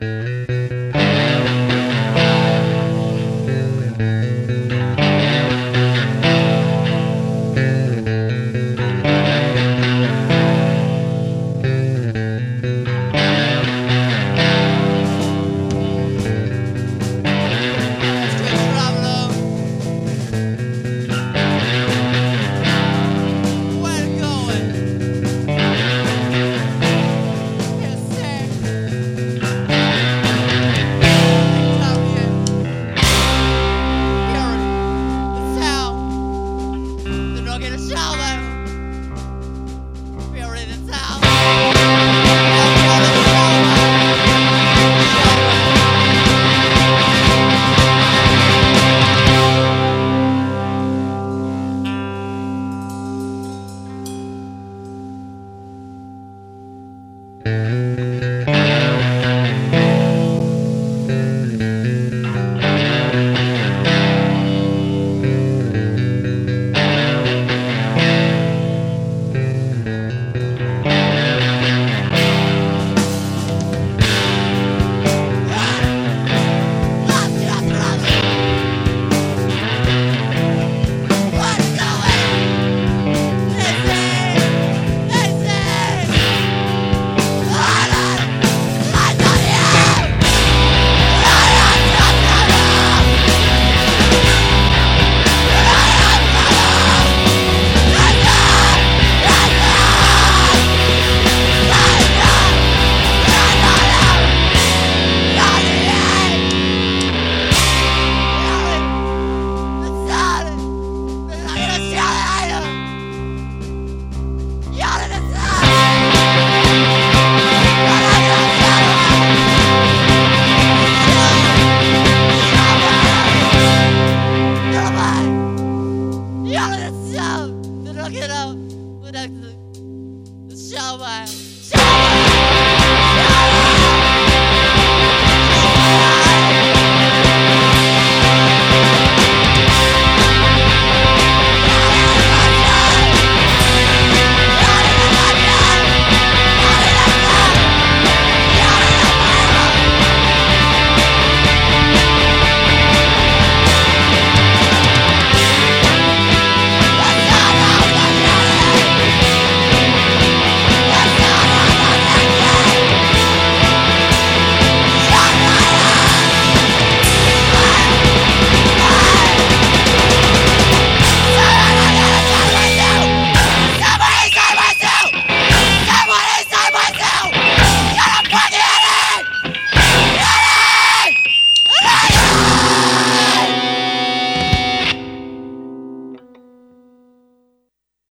Bye. Shower. Shower.